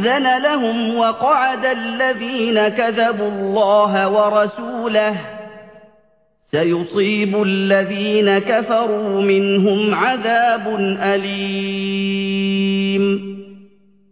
ليؤذن لهم وقعد الذين كذبوا الله ورسوله. سيصيب الذين كفروا منهم عذاب أليم.